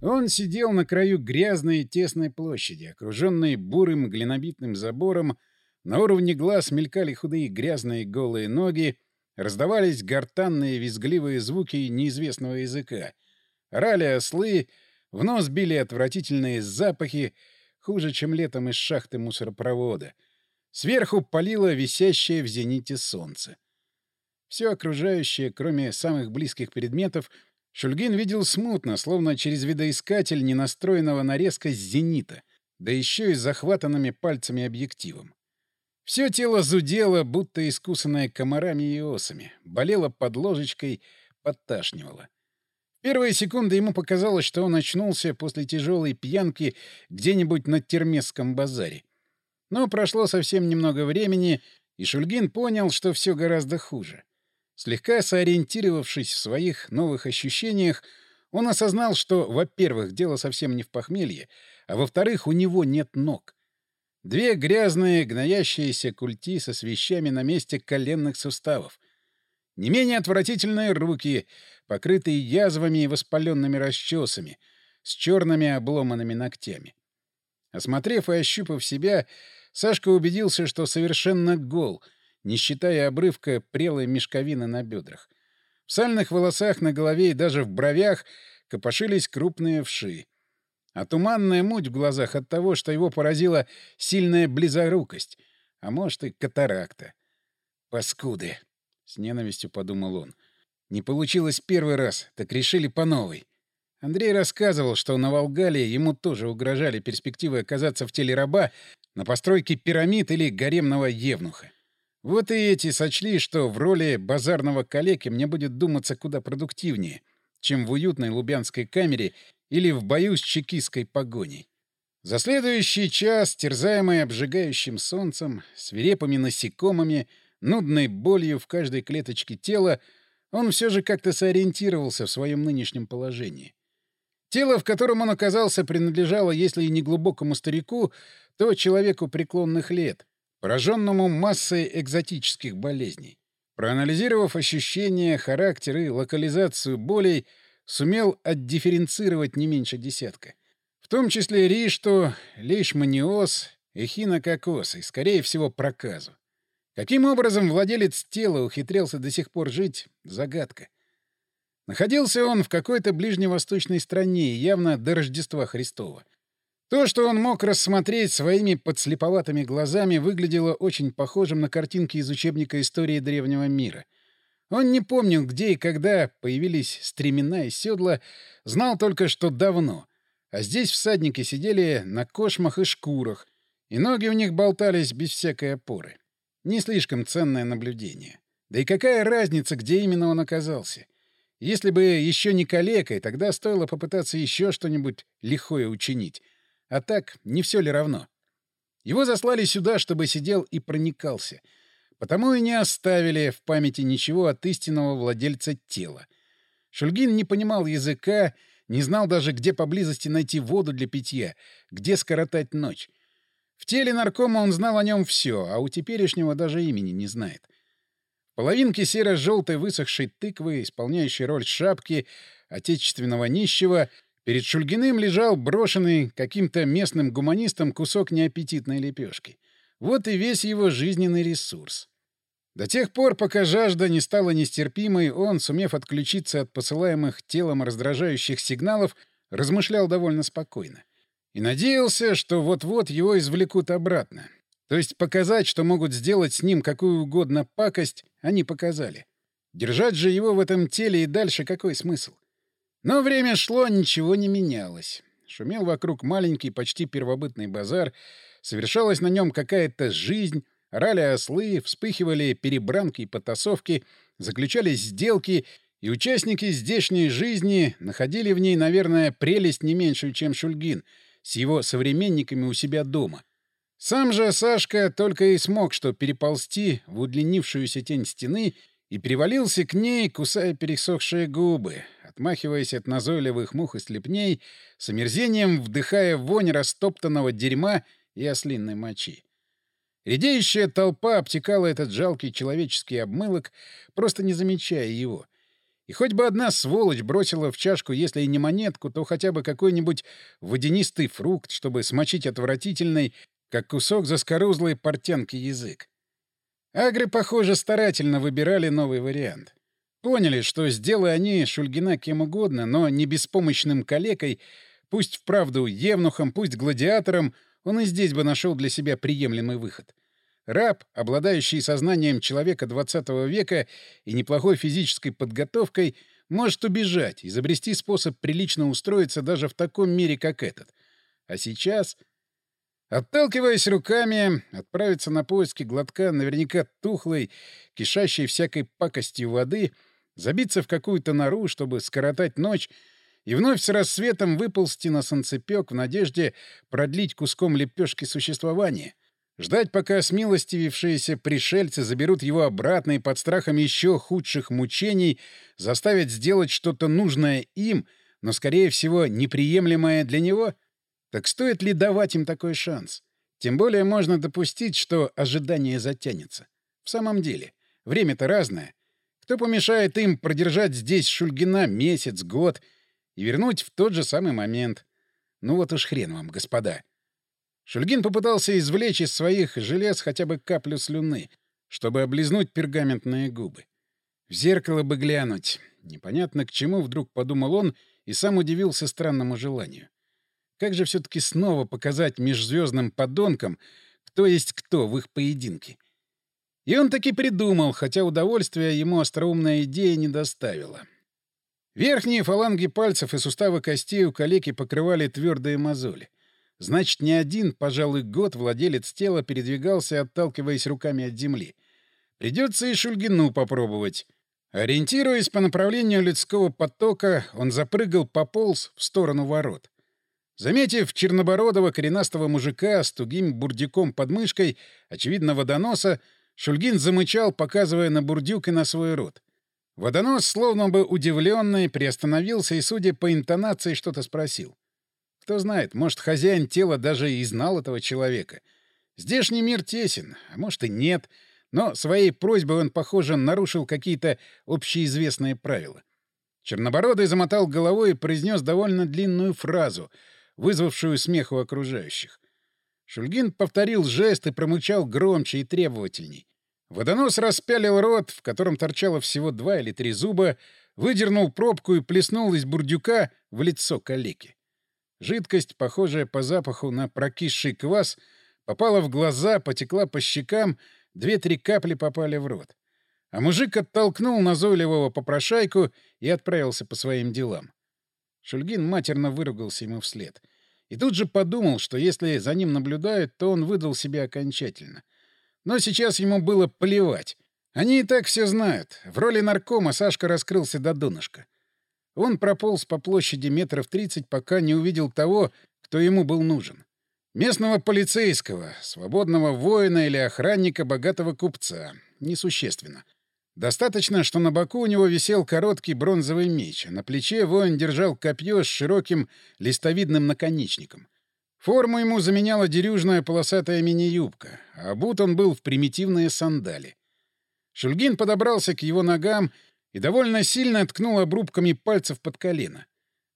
Он сидел на краю грязной и тесной площади, окруженной бурым глинобитным забором. На уровне глаз мелькали худые грязные голые ноги, раздавались гортанные визгливые звуки неизвестного языка. Рали ослы, в нос били отвратительные запахи, хуже, чем летом из шахты мусоропровода. Сверху палило висящее в зените солнце. Все окружающее, кроме самых близких предметов — Шульгин видел смутно, словно через видоискатель ненастроенного нарезка с зенита, да еще и захватанными пальцами объективом. Все тело зудело, будто искусанное комарами и осами, болело под ложечкой, подташнивало. Первые секунды ему показалось, что он очнулся после тяжелой пьянки где-нибудь на Термесском базаре. Но прошло совсем немного времени, и Шульгин понял, что все гораздо хуже. Слегка сориентировавшись в своих новых ощущениях, он осознал, что, во-первых, дело совсем не в похмелье, а во-вторых, у него нет ног. Две грязные, гноящиеся культи со свещами на месте коленных суставов. Не менее отвратительные руки, покрытые язвами и воспаленными расчесами, с черными обломанными ногтями. Осмотрев и ощупав себя, Сашка убедился, что совершенно гол — не считая обрывка прелой мешковины на бедрах. В сальных волосах на голове и даже в бровях копошились крупные вши. А туманная муть в глазах от того, что его поразила сильная близорукость, а может и катаракта. «Паскуды!» — с ненавистью подумал он. «Не получилось первый раз, так решили по новой». Андрей рассказывал, что на Волгале ему тоже угрожали перспективы оказаться в теле раба на постройке пирамид или гаремного евнуха. Вот и эти сочли, что в роли базарного калеки мне будет думаться куда продуктивнее, чем в уютной лубянской камере или в бою с чекистской погоней. За следующий час, терзаемый обжигающим солнцем, свирепыми насекомыми, нудной болью в каждой клеточке тела, он все же как-то сориентировался в своем нынешнем положении. Тело, в котором он оказался, принадлежало, если и не глубокому старику, то человеку преклонных лет, пораженному массой экзотических болезней. Проанализировав ощущения, характер и локализацию болей, сумел отдифференцировать не меньше десятка. В том числе ришто, лейшманиоз, эхинококоз и, скорее всего, проказу. Каким образом владелец тела ухитрялся до сих пор жить — загадка. Находился он в какой-то ближневосточной стране, явно до Рождества Христова — то, что он мог рассмотреть своими подслеповатыми глазами, выглядело очень похожим на картинки из учебника истории древнего мира. Он не помнил, где и когда появились стремена и седла, знал только, что давно. А здесь всадники сидели на кошмах и шкурах, и ноги у них болтались без всякой опоры. Не слишком ценное наблюдение. Да и какая разница, где именно он оказался? Если бы еще не калекой, тогда стоило попытаться еще что-нибудь лихое учинить — а так, не все ли равно? Его заслали сюда, чтобы сидел и проникался. Потому и не оставили в памяти ничего от истинного владельца тела. Шульгин не понимал языка, не знал даже, где поблизости найти воду для питья, где скоротать ночь. В теле наркома он знал о нем все, а у теперешнего даже имени не знает. Половинки серо-желтой высохшей тыквы, исполняющей роль шапки отечественного нищего — Перед Шульгиным лежал брошенный каким-то местным гуманистом кусок неаппетитной лепешки. Вот и весь его жизненный ресурс. До тех пор, пока жажда не стала нестерпимой, он, сумев отключиться от посылаемых телом раздражающих сигналов, размышлял довольно спокойно. И надеялся, что вот-вот его извлекут обратно. То есть показать, что могут сделать с ним какую угодно пакость, они показали. Держать же его в этом теле и дальше какой смысл? Но время шло, ничего не менялось. Шумел вокруг маленький, почти первобытный базар, совершалась на нем какая-то жизнь, орали ослы, вспыхивали перебранки и потасовки, заключались сделки, и участники здешней жизни находили в ней, наверное, прелесть не меньшую, чем Шульгин, с его современниками у себя дома. Сам же Сашка только и смог что переползти в удлинившуюся тень стены и привалился к ней, кусая пересохшие губы, отмахиваясь от назойливых мух и слепней, с омерзением вдыхая вонь растоптанного дерьма и ослинной мочи. Редеющая толпа обтекала этот жалкий человеческий обмылок, просто не замечая его. И хоть бы одна сволочь бросила в чашку, если и не монетку, то хотя бы какой-нибудь водянистый фрукт, чтобы смочить отвратительный, как кусок заскорузлой портянки язык. Агры, похоже, старательно выбирали новый вариант. Поняли, что сделай они Шульгина кем угодно, но не беспомощным калекой, пусть вправду евнухом, пусть гладиатором, он и здесь бы нашел для себя приемлемый выход. Раб, обладающий сознанием человека XX века и неплохой физической подготовкой, может убежать, изобрести способ прилично устроиться даже в таком мире, как этот. А сейчас, отталкиваясь руками, отправиться на поиски глотка наверняка тухлой, кишащей всякой пакостью воды, забиться в какую-то нору, чтобы скоротать ночь, и вновь с рассветом выползти на солнцепек в надежде продлить куском лепешки существования — Ждать, пока смилостивившиеся пришельцы заберут его обратно и под страхом еще худших мучений заставят сделать что-то нужное им, но, скорее всего, неприемлемое для него? Так стоит ли давать им такой шанс? Тем более можно допустить, что ожидание затянется. В самом деле, время-то разное. Кто помешает им продержать здесь Шульгина месяц, год и вернуть в тот же самый момент? Ну вот уж хрен вам, господа. Шульгин попытался извлечь из своих желез хотя бы каплю слюны, чтобы облизнуть пергаментные губы. В зеркало бы глянуть. Непонятно к чему вдруг подумал он и сам удивился странному желанию. Как же все-таки снова показать межзвездным подонкам, кто есть кто в их поединке? И он таки придумал, хотя удовольствия ему остроумная идея не доставила. Верхние фаланги пальцев и суставы костей у калеки покрывали твердые мозоли. Значит, не один, пожалуй, год владелец тела передвигался, отталкиваясь руками от земли. Придется и Шульгину попробовать. Ориентируясь по направлению людского потока, он запрыгал, пополз в сторону ворот. Заметив чернобородого коренастого мужика с тугим бурдюком под мышкой, очевидно, водоноса, Шульгин замычал, показывая на бурдюк и на свой рот. Водонос, словно бы удивленный, приостановился и, судя по интонации, что-то спросил. Кто знает, может, хозяин тела даже и знал этого человека. Здешний мир тесен, а может и нет, но своей просьбой он, похоже, нарушил какие-то общеизвестные правила. Чернобородый замотал головой и произнес довольно длинную фразу, вызвавшую смех у окружающих. Шульгин повторил жест и промычал громче и требовательней. Водонос распялил рот, в котором торчало всего два или три зуба, выдернул пробку и плеснул из бурдюка в лицо калеки. Жидкость, похожая по запаху на прокисший квас, попала в глаза, потекла по щекам, две-три капли попали в рот. А мужик оттолкнул назойливого попрошайку и отправился по своим делам. Шульгин матерно выругался ему вслед. И тут же подумал, что если за ним наблюдают, то он выдал себя окончательно. Но сейчас ему было плевать. Они и так все знают. В роли наркома Сашка раскрылся до донышка. Он прополз по площади метров тридцать, пока не увидел того, кто ему был нужен. Местного полицейского, свободного воина или охранника богатого купца. Несущественно. Достаточно, что на боку у него висел короткий бронзовый меч, а на плече воин держал копье с широким листовидным наконечником. Форму ему заменяла дерюжная полосатая мини-юбка, а обут он был в примитивные сандали. Шульгин подобрался к его ногам и довольно сильно ткнул обрубками пальцев под колено.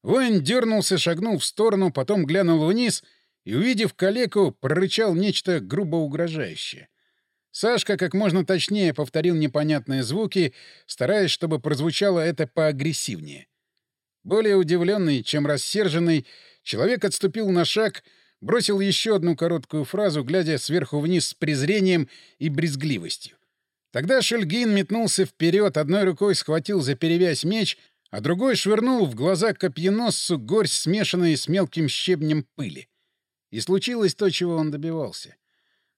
Воин дернулся, шагнул в сторону, потом глянул вниз и, увидев калеку, прорычал нечто грубо угрожающее. Сашка как можно точнее повторил непонятные звуки, стараясь, чтобы прозвучало это поагрессивнее. Более удивленный, чем рассерженный, человек отступил на шаг, бросил еще одну короткую фразу, глядя сверху вниз с презрением и брезгливостью. Тогда Шельгин метнулся вперед, одной рукой схватил за перевязь меч, а другой швырнул в глаза копьеносцу горсть, смешанной с мелким щебнем пыли. И случилось то, чего он добивался.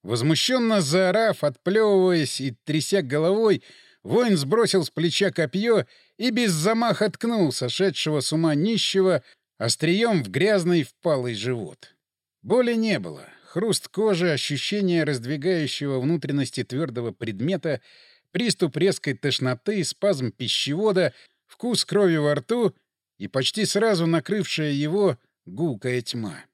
Возмущенно заорав, отплевываясь и тряся головой, воин сбросил с плеча копье и без замаха ткнул сошедшего с ума нищего острием в грязный впалый живот. Боли не было, Хруст кожи, ощущение раздвигающего внутренности твердого предмета, приступ резкой тошноты, спазм пищевода, вкус крови во рту и почти сразу накрывшая его гулкая тьма.